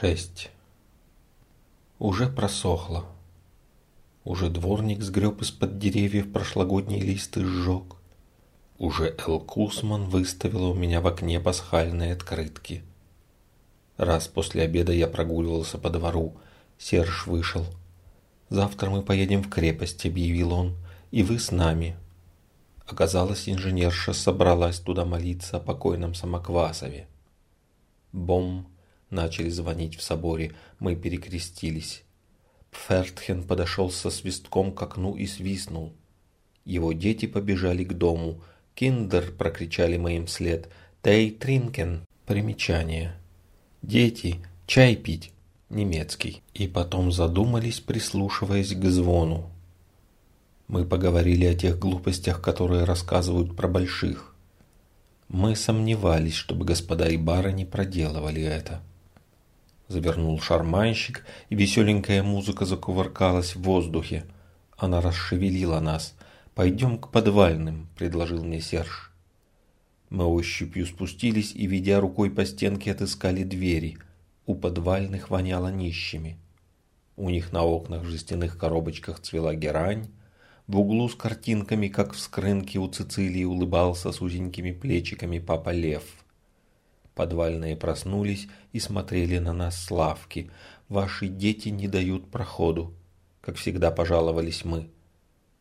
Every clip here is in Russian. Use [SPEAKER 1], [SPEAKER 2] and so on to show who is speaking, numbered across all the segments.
[SPEAKER 1] 6. Уже просохло. Уже дворник сгреб из-под деревьев прошлогодние листы сжег. Уже Эл Кусман выставила у меня в окне пасхальные открытки. Раз после обеда я прогуливался по двору. Серж вышел. «Завтра мы поедем в крепость», — объявил он, — «и вы с нами». Оказалось, инженерша собралась туда молиться о покойном Самоквасове. Бом Начали звонить в соборе, мы перекрестились. Пфертхен подошел со свистком к окну и свистнул. Его дети побежали к дому. «Киндер!» – прокричали мы им вслед. «Тей тринкен!» Примечание. «Дети! Чай пить!» Немецкий. И потом задумались, прислушиваясь к звону. Мы поговорили о тех глупостях, которые рассказывают про больших. Мы сомневались, чтобы господа и барыни проделывали это. Завернул шарманщик, и веселенькая музыка закувыркалась в воздухе. Она расшевелила нас. «Пойдем к подвальным», — предложил мне Серж. Мы ощупью спустились и, ведя рукой по стенке, отыскали двери. У подвальных воняло нищими. У них на окнах в жестяных коробочках цвела герань. В углу с картинками, как в скрынке у Цицилии, улыбался с узенькими плечиками папа Лев. Подвальные проснулись и смотрели на нас с лавки. «Ваши дети не дают проходу», — как всегда пожаловались мы.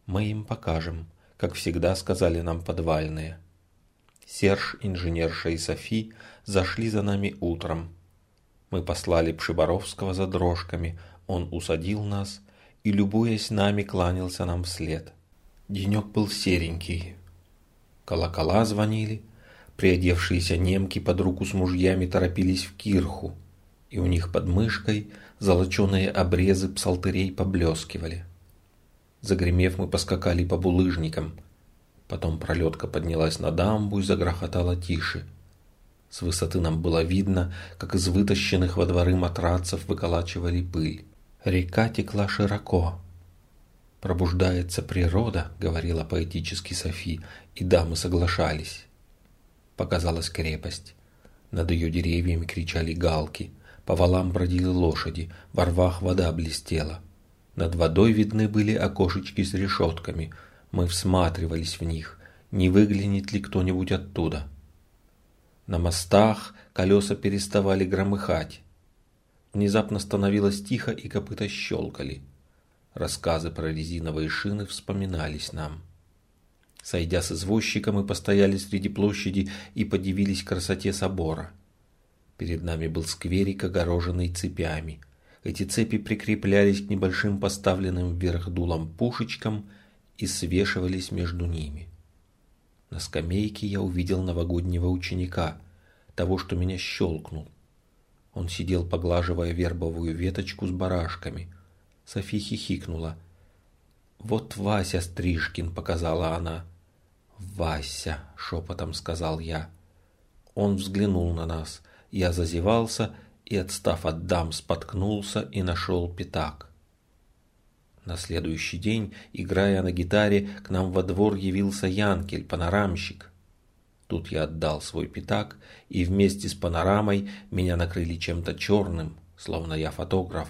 [SPEAKER 1] «Мы им покажем», — как всегда сказали нам подвальные. Серж, инженерша и Софи зашли за нами утром. Мы послали Пшиборовского за дрожками, он усадил нас и, любуясь нами, кланялся нам вслед. Денек был серенький. Колокола звонили, Приодевшиеся немки под руку с мужьями торопились в кирху, и у них под мышкой золоченые обрезы псалтырей поблескивали. Загремев, мы поскакали по булыжникам. Потом пролетка поднялась на дамбу и загрохотала тише. С высоты нам было видно, как из вытащенных во дворы матрацев выколачивали пыль. Река текла широко. «Пробуждается природа», — говорила поэтически Софи, и дамы соглашались показалась крепость. Над ее деревьями кричали галки, по валам бродили лошади, во рвах вода блестела. Над водой видны были окошечки с решетками. Мы всматривались в них, не выглянет ли кто-нибудь оттуда. На мостах колеса переставали громыхать. Внезапно становилось тихо, и копыта щелкали. Рассказы про резиновые шины вспоминались нам. Сойдя с извозчиком, мы постояли среди площади и подивились красоте собора. Перед нами был скверик, огороженный цепями. Эти цепи прикреплялись к небольшим поставленным вверх дулам пушечкам и свешивались между ними. На скамейке я увидел новогоднего ученика, того, что меня щелкнул. Он сидел, поглаживая вербовую веточку с барашками. Софи хихикнула — «Вот Вася Стрижкин», — показала она. «Вася», — шепотом сказал я. Он взглянул на нас. Я зазевался и, отстав от дам, споткнулся и нашел пятак. На следующий день, играя на гитаре, к нам во двор явился Янкель, панорамщик. Тут я отдал свой пятак, и вместе с панорамой меня накрыли чем-то черным, словно я фотограф,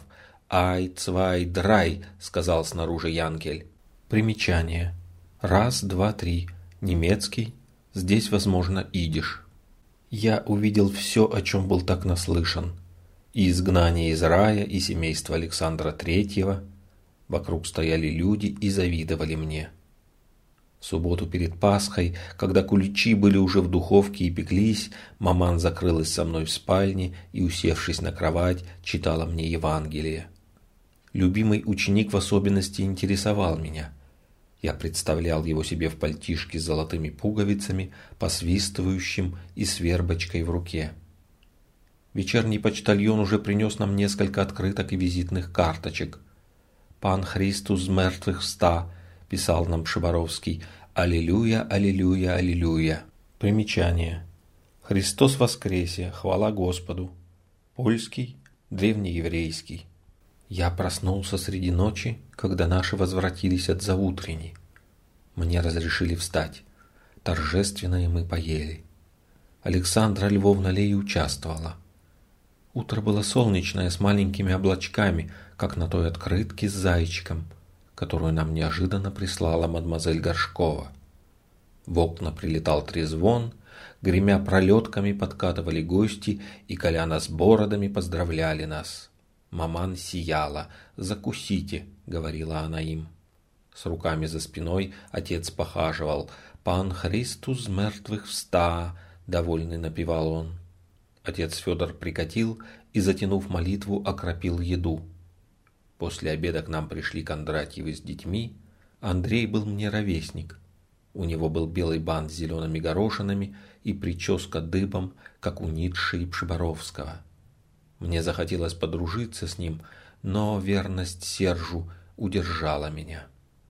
[SPEAKER 1] «Ай, цвай, драй», — сказал снаружи Янкель. Примечание. Раз, два, три. Немецкий. Здесь, возможно, идиш. Я увидел все, о чем был так наслышан. И изгнание из рая, и семейство Александра Третьего. Вокруг стояли люди и завидовали мне. В субботу перед Пасхой, когда куличи были уже в духовке и пеклись, маман закрылась со мной в спальне и, усевшись на кровать, читала мне Евангелие. Любимый ученик в особенности интересовал меня. Я представлял его себе в пальтишке с золотыми пуговицами, посвистывающим и с вербочкой в руке. Вечерний почтальон уже принес нам несколько открыток и визитных карточек. «Пан Христус мертвых вста», – писал нам Шибаровский, «Аллилуйя, аллилуйя, аллилуйя». Примечание. «Христос воскресе, хвала Господу». Польский, древнееврейский. Я проснулся среди ночи, когда наши возвратились от заутрени. Мне разрешили встать. Торжественно мы поели. Александра Львовна Лей участвовала. Утро было солнечное, с маленькими облачками, как на той открытке с зайчиком, которую нам неожиданно прислала мадемуазель Горшкова. В окна прилетал трезвон, гремя пролетками подкатывали гости, и Коляна с бородами поздравляли нас. Маман сияла. «Закусите», — говорила она им. С руками за спиной отец похаживал. «Пан Христус мертвых вста», — довольный напевал он. Отец Федор прикатил и, затянув молитву, окропил еду. После обеда к нам пришли Кондратьевы с детьми. Андрей был мне ровесник. У него был белый бант с зелеными горошинами и прическа дыбом, как у Ницше и Пшиборовского. Мне захотелось подружиться с ним, но верность Сержу удержала меня.